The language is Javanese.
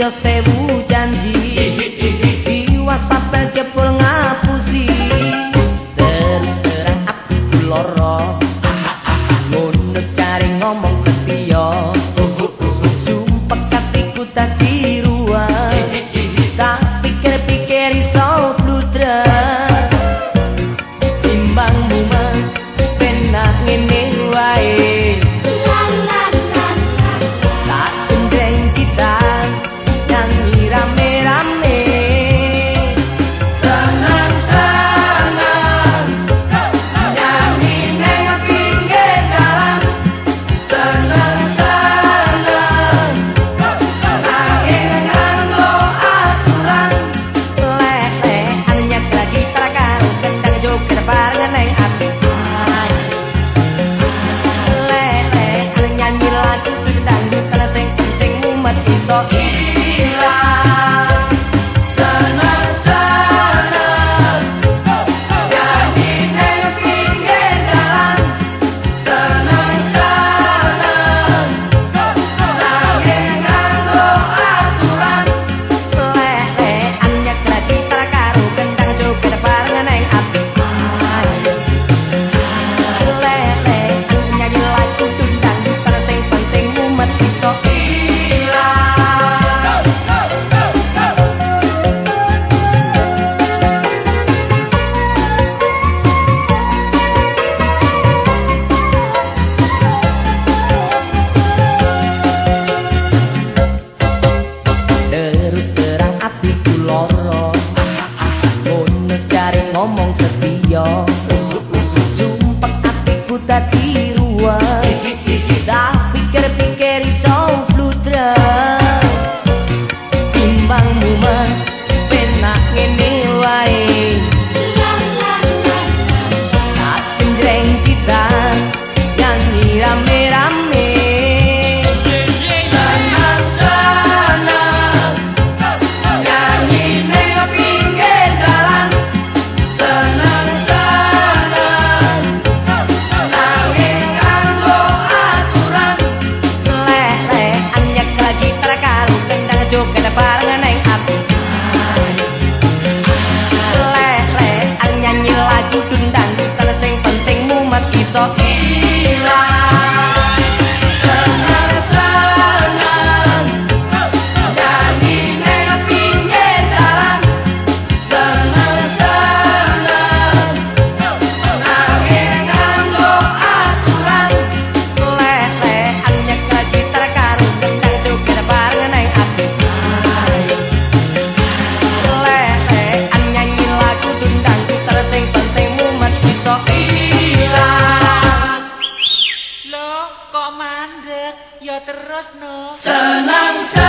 Dios favorite. busca. thought ngomong setia sumpah atiku tadi. terus no. Senang.